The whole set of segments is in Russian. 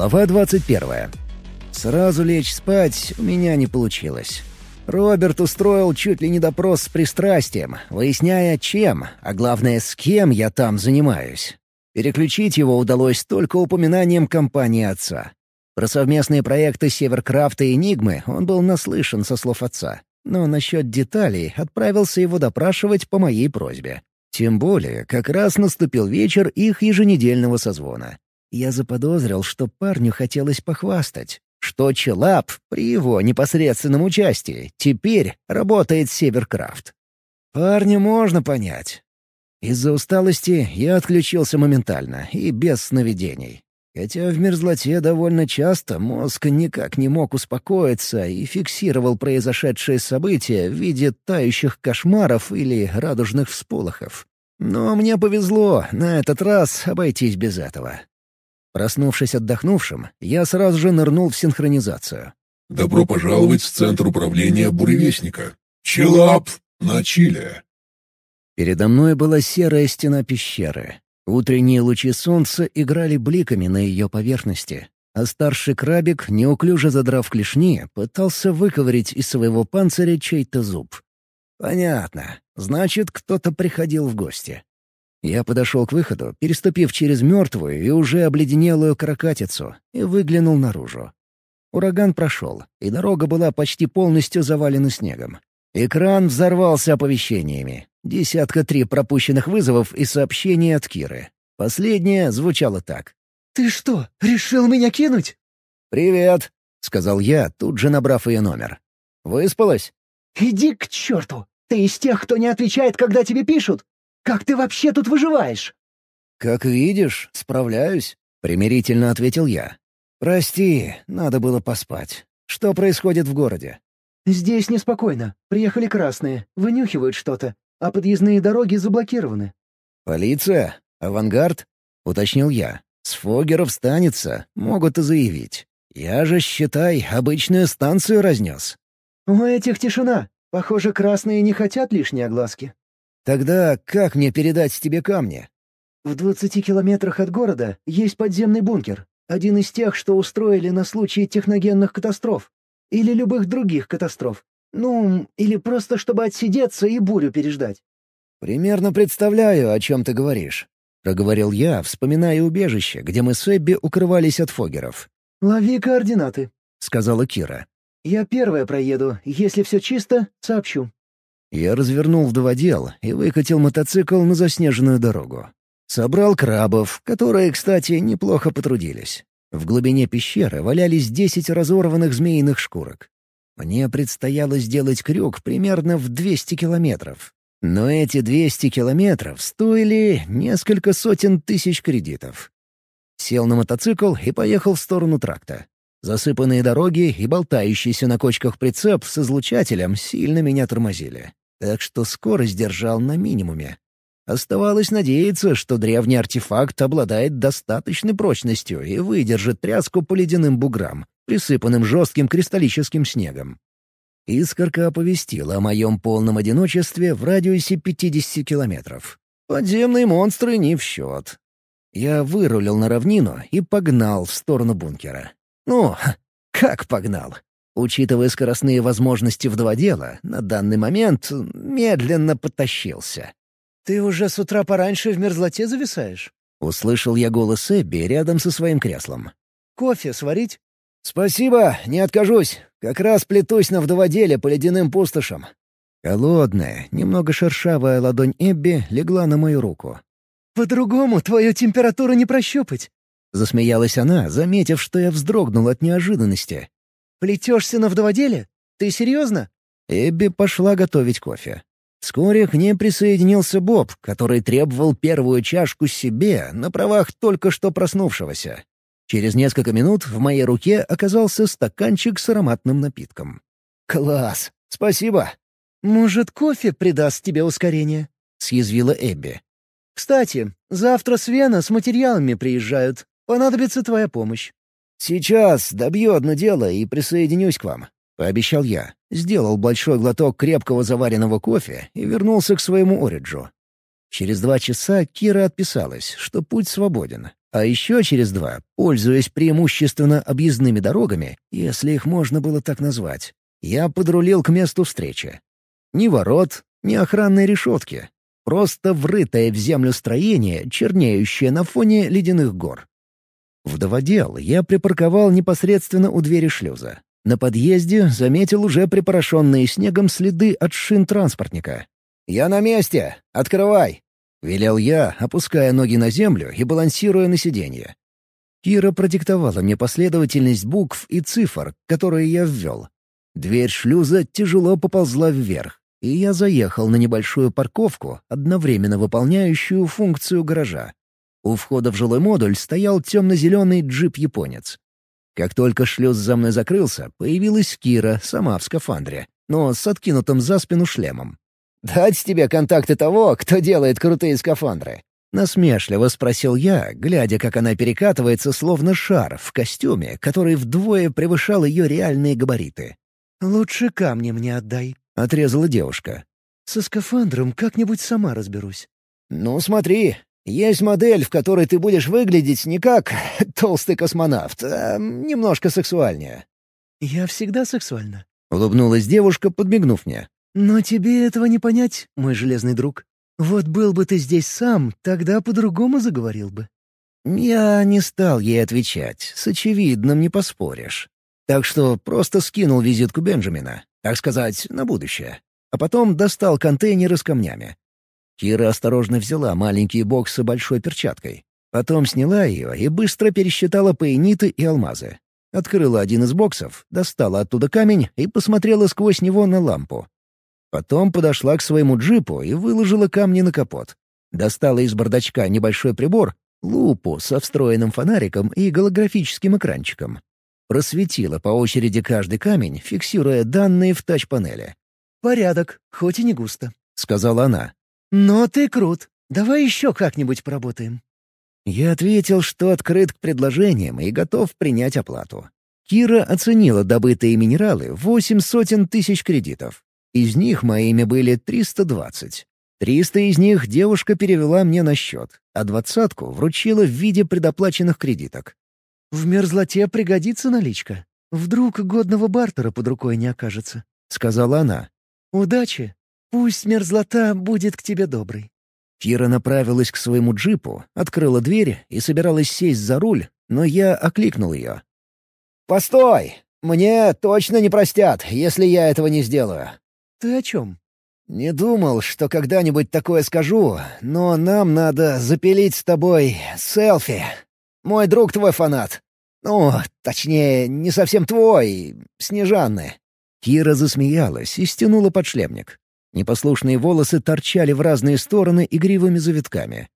Глава 21. Сразу лечь спать у меня не получилось. Роберт устроил чуть ли не допрос с пристрастием, выясняя, чем, а главное, с кем я там занимаюсь. Переключить его удалось только упоминанием компании отца. Про совместные проекты Северкрафта и Энигмы он был наслышан со слов отца. Но насчет деталей отправился его допрашивать по моей просьбе. Тем более, как раз наступил вечер их еженедельного созвона. Я заподозрил, что парню хотелось похвастать, что Челап при его непосредственном участии теперь работает Северкрафт. Парня можно понять. Из-за усталости я отключился моментально и без сновидений. Хотя в мерзлоте довольно часто мозг никак не мог успокоиться и фиксировал произошедшие события в виде тающих кошмаров или радужных всполохов. Но мне повезло на этот раз обойтись без этого. Проснувшись отдохнувшим, я сразу же нырнул в синхронизацию. «Добро пожаловать в Центр управления Буревестника. Челап на Чиле». Передо мной была серая стена пещеры. Утренние лучи солнца играли бликами на ее поверхности, а старший крабик, неуклюже задрав клешни, пытался выковырить из своего панциря чей-то зуб. «Понятно. Значит, кто-то приходил в гости. Я подошел к выходу, переступив через мертвую и уже обледенелую каракатицу, и выглянул наружу. Ураган прошел, и дорога была почти полностью завалена снегом. Экран взорвался оповещениями. Десятка три пропущенных вызовов и сообщений от Киры. Последнее звучало так. «Ты что, решил меня кинуть?» «Привет», — сказал я, тут же набрав ее номер. «Выспалась?» «Иди к черту! Ты из тех, кто не отвечает, когда тебе пишут? Как ты вообще тут выживаешь?» «Как видишь, справляюсь», — примирительно ответил я. «Прости, надо было поспать. Что происходит в городе?» «Здесь неспокойно. Приехали красные, вынюхивают что-то, а подъездные дороги заблокированы». «Полиция? Авангард?» — уточнил я. «С Фогеров станется, могут и заявить. Я же, считай, обычную станцию разнес». «У этих тишина. Похоже, красные не хотят лишней огласки». Тогда как мне передать тебе камни? В двадцати километрах от города есть подземный бункер. Один из тех, что устроили на случай техногенных катастроф. Или любых других катастроф. Ну, или просто чтобы отсидеться и бурю переждать. «Примерно представляю, о чем ты говоришь», — проговорил я, вспоминая убежище, где мы с Эбби укрывались от фогеров. «Лови координаты», — сказала Кира. «Я первая проеду. Если все чисто, сообщу». Я развернул вдоводел и выкатил мотоцикл на заснеженную дорогу. Собрал крабов, которые, кстати, неплохо потрудились. В глубине пещеры валялись десять разорванных змеиных шкурок. Мне предстояло сделать крюк примерно в 200 километров. Но эти 200 километров стоили несколько сотен тысяч кредитов. Сел на мотоцикл и поехал в сторону тракта. Засыпанные дороги и болтающийся на кочках прицеп с излучателем сильно меня тормозили так что скорость держал на минимуме. Оставалось надеяться, что древний артефакт обладает достаточной прочностью и выдержит тряску по ледяным буграм, присыпанным жестким кристаллическим снегом. Искорка оповестила о моем полном одиночестве в радиусе 50 километров. Подземные монстры не в счет. Я вырулил на равнину и погнал в сторону бункера. Ну, как погнал? Учитывая скоростные возможности вдоводела, на данный момент медленно потащился. «Ты уже с утра пораньше в мерзлоте зависаешь?» — услышал я голос Эбби рядом со своим креслом. «Кофе сварить?» «Спасибо, не откажусь. Как раз плетусь на вдоводеле по ледяным пустошам». Холодная, немного шершавая ладонь Эбби легла на мою руку. «По-другому твою температуру не прощупать!» Засмеялась она, заметив, что я вздрогнул от неожиданности. Плетешься на вдоводеле? Ты серьезно?» Эбби пошла готовить кофе. Вскоре к ним присоединился Боб, который требовал первую чашку себе на правах только что проснувшегося. Через несколько минут в моей руке оказался стаканчик с ароматным напитком. «Класс! Спасибо!» «Может, кофе придаст тебе ускорение?» — съязвила Эбби. «Кстати, завтра с Вена с материалами приезжают. Понадобится твоя помощь». «Сейчас добью одно дело и присоединюсь к вам», — пообещал я. Сделал большой глоток крепкого заваренного кофе и вернулся к своему Ориджу. Через два часа Кира отписалась, что путь свободен. А еще через два, пользуясь преимущественно объездными дорогами, если их можно было так назвать, я подрулил к месту встречи. Ни ворот, ни охранной решетки. Просто врытое в землю строение, чернеющее на фоне ледяных гор. Вдоводел я припарковал непосредственно у двери шлюза. На подъезде заметил уже припорошенные снегом следы от шин транспортника. «Я на месте! Открывай!» — велел я, опуская ноги на землю и балансируя на сиденье. Кира продиктовала мне последовательность букв и цифр, которые я ввел. Дверь шлюза тяжело поползла вверх, и я заехал на небольшую парковку, одновременно выполняющую функцию гаража. У входа в жилой модуль стоял темно-зеленый джип-японец. Как только шлюз за мной закрылся, появилась Кира, сама в скафандре, но с откинутым за спину шлемом. «Дать тебе контакты того, кто делает крутые скафандры?» Насмешливо спросил я, глядя, как она перекатывается, словно шар, в костюме, который вдвое превышал ее реальные габариты. «Лучше камни мне отдай», — отрезала девушка. «Со скафандром как-нибудь сама разберусь». «Ну, смотри, есть модель, в которой ты будешь выглядеть не как толстый космонавт, а немножко сексуальнее». «Я всегда сексуальна», — улыбнулась девушка, подмигнув мне. «Но тебе этого не понять, мой железный друг. Вот был бы ты здесь сам, тогда по-другому заговорил бы». Я не стал ей отвечать, с очевидным не поспоришь. Так что просто скинул визитку Бенджамина, так сказать, на будущее. А потом достал контейнеры с камнями. Кира осторожно взяла маленькие боксы большой перчаткой. Потом сняла ее и быстро пересчитала паэниты и алмазы. Открыла один из боксов, достала оттуда камень и посмотрела сквозь него на лампу. Потом подошла к своему джипу и выложила камни на капот. Достала из бардачка небольшой прибор, лупу со встроенным фонариком и голографическим экранчиком. Просветила по очереди каждый камень, фиксируя данные в тач-панели. «Порядок, хоть и не густо», — сказала она. «Но ты крут. Давай еще как-нибудь поработаем». Я ответил, что открыт к предложениям и готов принять оплату. Кира оценила добытые минералы в восемь сотен тысяч кредитов. Из них моими были 320. Триста из них девушка перевела мне на счет, а двадцатку вручила в виде предоплаченных кредиток. «В мерзлоте пригодится наличка. Вдруг годного бартера под рукой не окажется», — сказала она. «Удачи. Пусть мерзлота будет к тебе доброй». Кира направилась к своему джипу, открыла дверь и собиралась сесть за руль, но я окликнул ее. «Постой! Мне точно не простят, если я этого не сделаю. «Ты о чем?» «Не думал, что когда-нибудь такое скажу, но нам надо запилить с тобой селфи. Мой друг твой фанат. Ну, точнее, не совсем твой, Снежанны». Кира засмеялась и стянула подшлемник. Непослушные волосы торчали в разные стороны игривыми завитками.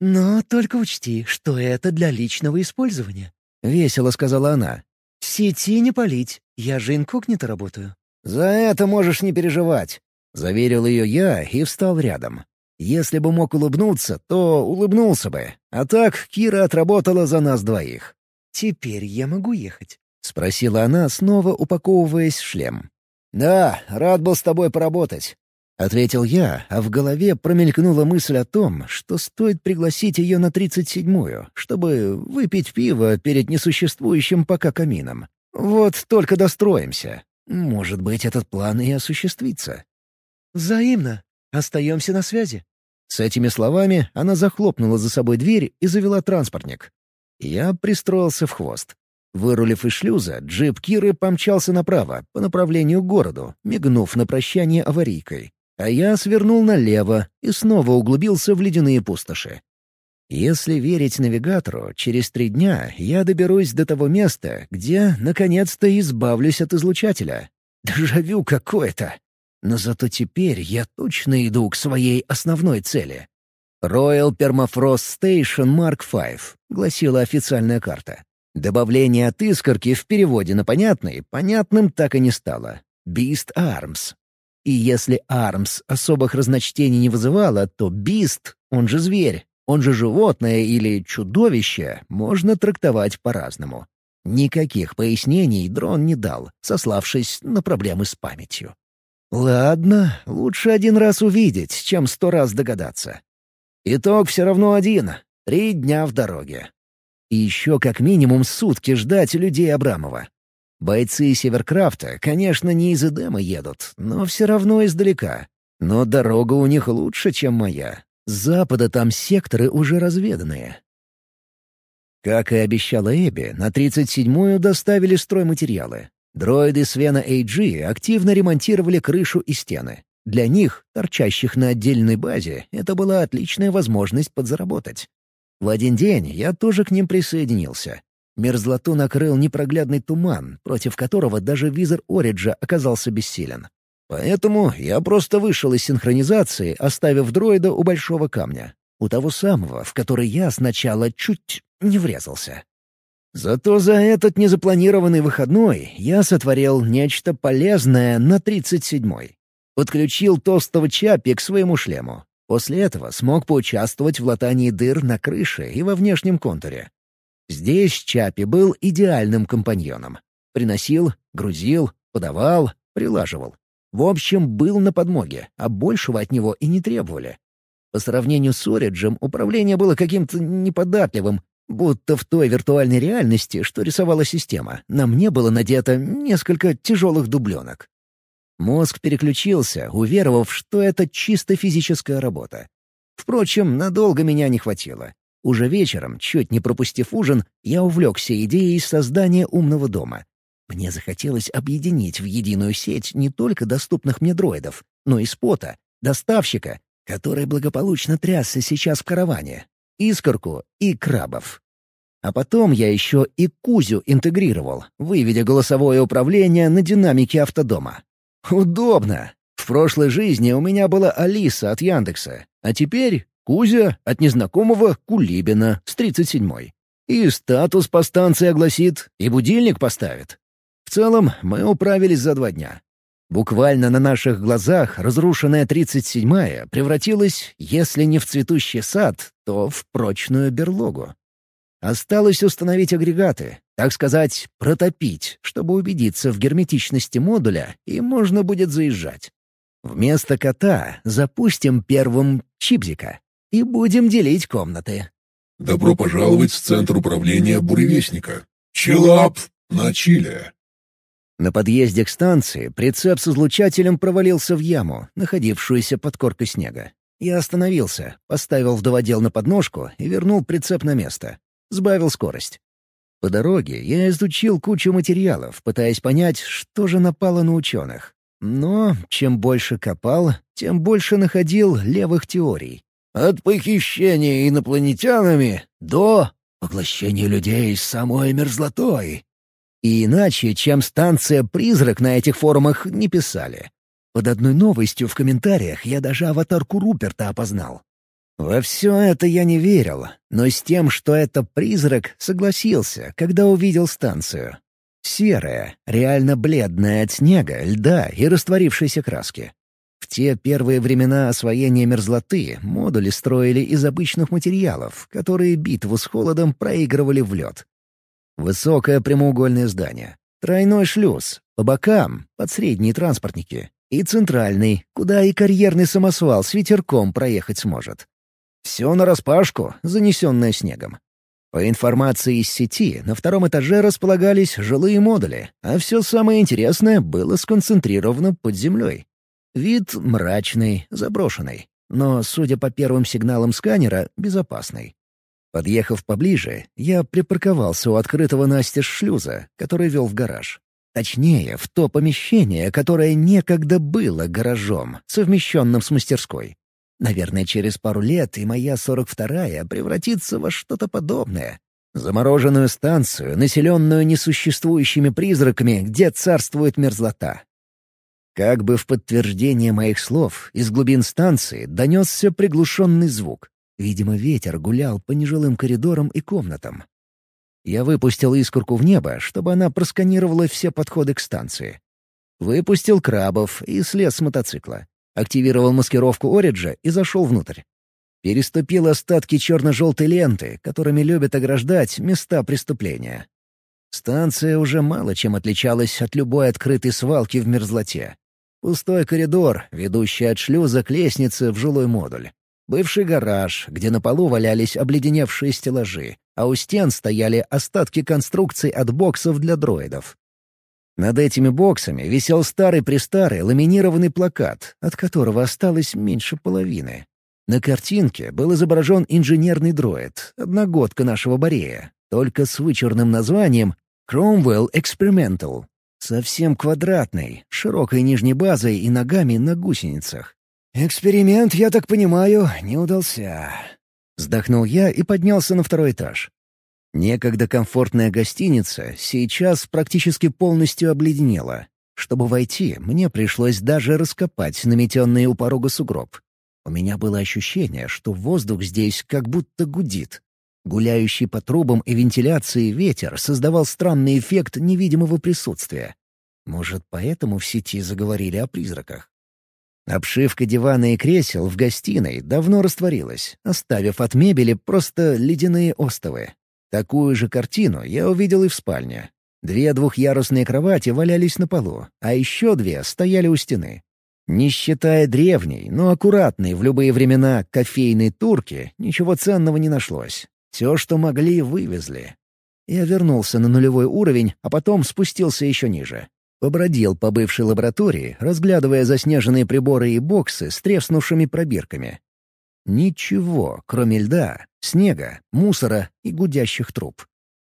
«Но только учти, что это для личного использования», — весело сказала она. «В сети не палить, я же инкогнито работаю». «За это можешь не переживать», — заверил ее я и встал рядом. Если бы мог улыбнуться, то улыбнулся бы. А так Кира отработала за нас двоих. «Теперь я могу ехать?» — спросила она, снова упаковываясь в шлем. «Да, рад был с тобой поработать», — ответил я, а в голове промелькнула мысль о том, что стоит пригласить ее на тридцать седьмую, чтобы выпить пиво перед несуществующим пока камином. Вот только достроимся. Может быть, этот план и осуществится. «Взаимно. Остаемся на связи». С этими словами она захлопнула за собой дверь и завела транспортник. Я пристроился в хвост. Вырулив из шлюза, джип Киры помчался направо, по направлению к городу, мигнув на прощание аварийкой. А я свернул налево и снова углубился в ледяные пустоши. Если верить навигатору, через три дня я доберусь до того места, где, наконец-то, избавлюсь от излучателя. Дежавю какое-то. Но зато теперь я точно иду к своей основной цели. Royal Permafrost Station Mark V, гласила официальная карта. Добавление от искорки в переводе на понятный, понятным так и не стало. Beast Arms. И если Arms особых разночтений не вызывало, то Beast, он же зверь, он же животное или чудовище можно трактовать по-разному. Никаких пояснений дрон не дал, сославшись на проблемы с памятью. Ладно, лучше один раз увидеть, чем сто раз догадаться. Итог все равно один — три дня в дороге. И еще как минимум сутки ждать людей Абрамова. Бойцы Северкрафта, конечно, не из Эдема едут, но все равно издалека. Но дорога у них лучше, чем моя. С запада там секторы уже разведанные. Как и обещала Эбби, на 37-ю доставили стройматериалы. Дроиды Свена AG активно ремонтировали крышу и стены. Для них, торчащих на отдельной базе, это была отличная возможность подзаработать. В один день я тоже к ним присоединился. Мерзлоту накрыл непроглядный туман, против которого даже визор Ориджа оказался бессилен. Поэтому я просто вышел из синхронизации, оставив дроида у большого камня. У того самого, в который я сначала чуть не врезался. Зато за этот незапланированный выходной я сотворил нечто полезное на 37-й. Подключил толстого Чапи к своему шлему. После этого смог поучаствовать в латании дыр на крыше и во внешнем контуре. Здесь Чапи был идеальным компаньоном. Приносил, грузил, подавал, прилаживал. В общем, был на подмоге, а большего от него и не требовали. По сравнению с Ориджем, управление было каким-то неподатливым, будто в той виртуальной реальности, что рисовала система, на мне было надето несколько тяжелых дубленок. Мозг переключился, уверовав, что это чисто физическая работа. Впрочем, надолго меня не хватило. Уже вечером, чуть не пропустив ужин, я увлекся идеей создания умного дома. Мне захотелось объединить в единую сеть не только доступных мне дроидов, но и спота, доставщика, который благополучно трясся сейчас в караване, искорку и крабов. А потом я еще и Кузю интегрировал, выведя голосовое управление на динамике автодома. Удобно. В прошлой жизни у меня была Алиса от Яндекса, а теперь Кузя от незнакомого Кулибина с 37-й. И статус по станции огласит, и будильник поставит. В целом, мы управились за два дня. Буквально на наших глазах разрушенная 37-я превратилась, если не в цветущий сад, то в прочную берлогу. Осталось установить агрегаты, так сказать, протопить, чтобы убедиться в герметичности модуля, и можно будет заезжать. Вместо кота запустим первым чипзика и будем делить комнаты. Добро пожаловать в Центр управления Буревестника. Чилап на Чиле. На подъезде к станции прицеп с излучателем провалился в яму, находившуюся под коркой снега. Я остановился, поставил вдоводел на подножку и вернул прицеп на место. Сбавил скорость. По дороге я изучил кучу материалов, пытаясь понять, что же напало на ученых. Но чем больше копал, тем больше находил левых теорий. От похищения инопланетянами до поглощения людей самой мерзлотой. И иначе, чем станция «Призрак» на этих форумах не писали. Под одной новостью в комментариях я даже аватарку Руперта опознал. Во все это я не верил, но с тем, что это призрак, согласился, когда увидел станцию. Серая, реально бледная от снега, льда и растворившейся краски. Те первые времена освоения мерзлоты модули строили из обычных материалов, которые битву с холодом проигрывали в лед. Высокое прямоугольное здание, тройной шлюз, по бокам — под средние транспортники, и центральный, куда и карьерный самосвал с ветерком проехать сможет. Все нараспашку, занесенное снегом. По информации из сети, на втором этаже располагались жилые модули, а все самое интересное было сконцентрировано под землей. Вид мрачный, заброшенный, но, судя по первым сигналам сканера, безопасный. Подъехав поближе, я припарковался у открытого настежь шлюза, который вел в гараж. Точнее, в то помещение, которое некогда было гаражом, совмещенным с мастерской. Наверное, через пару лет и моя 42-я превратится во что-то подобное. Замороженную станцию, населенную несуществующими призраками, где царствует мерзлота. Как бы в подтверждение моих слов, из глубин станции донесся приглушенный звук. Видимо, ветер гулял по нежилым коридорам и комнатам. Я выпустил искорку в небо, чтобы она просканировала все подходы к станции. Выпустил крабов и слез с мотоцикла. Активировал маскировку Ориджа и зашел внутрь. Переступил остатки черно-желтой ленты, которыми любят ограждать места преступления. Станция уже мало чем отличалась от любой открытой свалки в мерзлоте. Пустой коридор, ведущий от шлюза к лестнице в жилой модуль. Бывший гараж, где на полу валялись обледеневшие стеллажи, а у стен стояли остатки конструкций от боксов для дроидов. Над этими боксами висел старый-престарый ламинированный плакат, от которого осталось меньше половины. На картинке был изображен инженерный дроид, одногодка нашего Борея, только с вычурным названием Cromwell Experimental. Совсем квадратный, широкой нижней базой и ногами на гусеницах. «Эксперимент, я так понимаю, не удался». Вздохнул я и поднялся на второй этаж. Некогда комфортная гостиница сейчас практически полностью обледенела. Чтобы войти, мне пришлось даже раскопать наметенный у порога сугроб. У меня было ощущение, что воздух здесь как будто гудит. Гуляющий по трубам и вентиляции ветер создавал странный эффект невидимого присутствия. Может, поэтому в сети заговорили о призраках? Обшивка дивана и кресел в гостиной давно растворилась, оставив от мебели просто ледяные остовы. Такую же картину я увидел и в спальне. Две двухъярусные кровати валялись на полу, а еще две стояли у стены. Не считая древней, но аккуратной в любые времена кофейной турки, ничего ценного не нашлось. Все, что могли, вывезли. Я вернулся на нулевой уровень, а потом спустился еще ниже. Побродил по бывшей лаборатории, разглядывая заснеженные приборы и боксы с треснувшими пробирками. Ничего, кроме льда, снега, мусора и гудящих труб.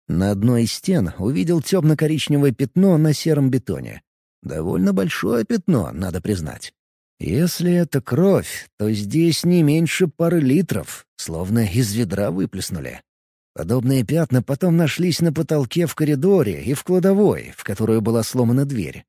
На одной из стен увидел темно-коричневое пятно на сером бетоне. Довольно большое пятно, надо признать. Если это кровь, то здесь не меньше пары литров, словно из ведра выплеснули. Подобные пятна потом нашлись на потолке в коридоре и в кладовой, в которую была сломана дверь.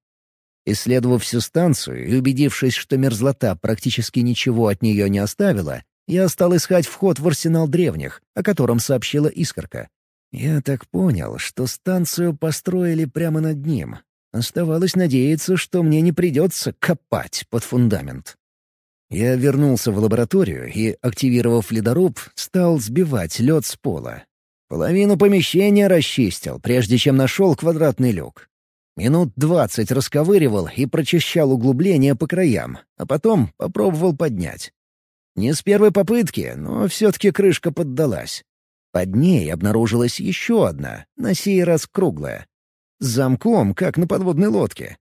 Исследовав всю станцию и убедившись, что мерзлота практически ничего от нее не оставила, я стал искать вход в арсенал древних, о котором сообщила Искорка. Я так понял, что станцию построили прямо над ним. Оставалось надеяться, что мне не придется копать под фундамент. Я вернулся в лабораторию и, активировав ледоруб, стал сбивать лед с пола. Половину помещения расчистил, прежде чем нашел квадратный люк. Минут двадцать расковыривал и прочищал углубления по краям, а потом попробовал поднять. Не с первой попытки, но все-таки крышка поддалась. Под ней обнаружилась еще одна, на сей раз круглая. С замком, как на подводной лодке.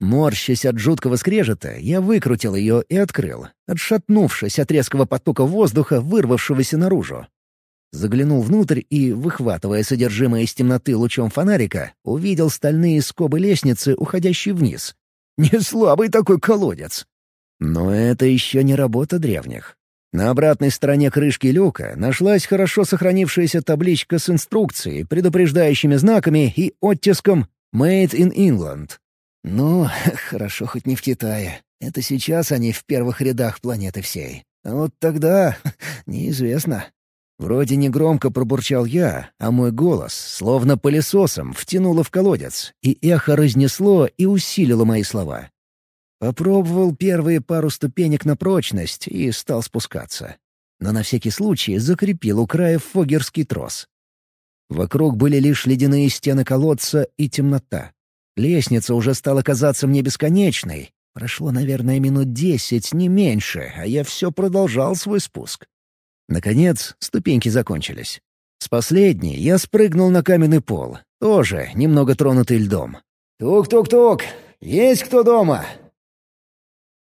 Морщась от жуткого скрежета, я выкрутил ее и открыл, отшатнувшись от резкого потока воздуха, вырвавшегося наружу. Заглянул внутрь и, выхватывая содержимое из темноты лучом фонарика, увидел стальные скобы лестницы, уходящие вниз. Не слабый такой колодец. Но это еще не работа древних. На обратной стороне крышки люка нашлась хорошо сохранившаяся табличка с инструкцией, предупреждающими знаками и оттиском «Made in England». Ну, хорошо хоть не в Китае. Это сейчас они в первых рядах планеты всей. А вот тогда неизвестно. Вроде негромко пробурчал я, а мой голос, словно пылесосом, втянуло в колодец, и эхо разнесло и усилило мои слова. Попробовал первые пару ступенек на прочность и стал спускаться. Но на всякий случай закрепил у края фогерский трос. Вокруг были лишь ледяные стены колодца и темнота. Лестница уже стала казаться мне бесконечной. Прошло, наверное, минут десять, не меньше, а я все продолжал свой спуск. Наконец, ступеньки закончились. С последней я спрыгнул на каменный пол, тоже немного тронутый льдом. «Тук-тук-тук! Есть кто дома?»